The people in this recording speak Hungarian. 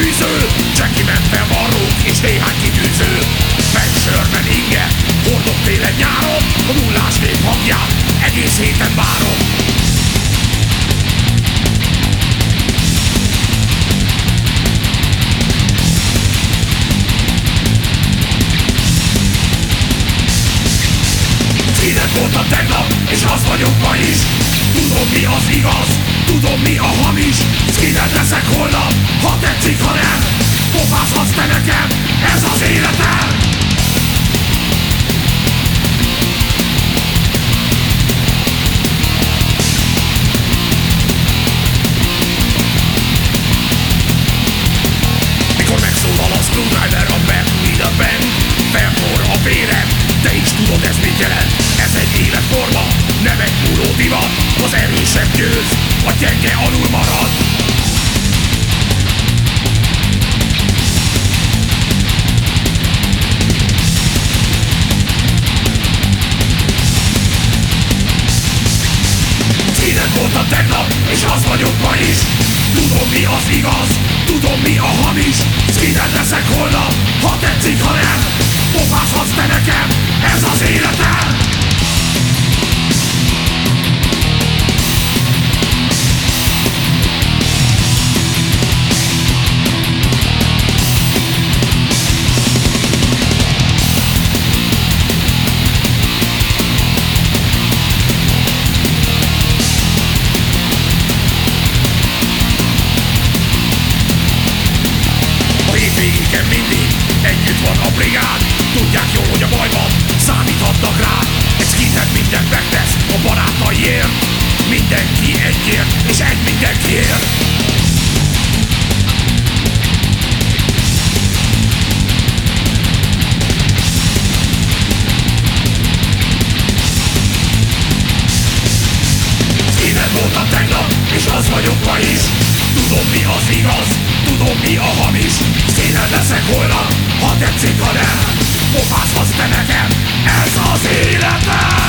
tűző Jackie mentve varrók és néhány kitűző. Meg sörben inge, hordok télen nyáron A nullás nép hangját egész héten várom. Hideg voltam tegnap, és az vagyok ma is. Tudom mi az igaz, tudom mi a hamis. Szkinet leszek, hogy tetszik, ha nem Pofázhatsz te nekem, ez az életem. Mikor megszólal a screwdriver a Ben, mind a Ben Felfor a vérem, te is tudod ez mit jelent? Ez egy életforma, nem egy múló divat. Az erősebb győz, a gyenge alul marad voltam tegnap, és az vagyok ma is. Tudom mi az igaz, tudom mi a hamis. Színed leszek holnap, ha tetszik, ha nem. Pofázhatsz te számíthatnak rá Egy skinhead mindent megtesz a barátaiért. Mindenki egyért, és egy mindenkiért. Színed voltam tegnap, és az vagyok ma is. Tudom mi az igaz, tudom mi a hamis. Színed leszek holnap, ha tetszik, ha nem Pofázhatsz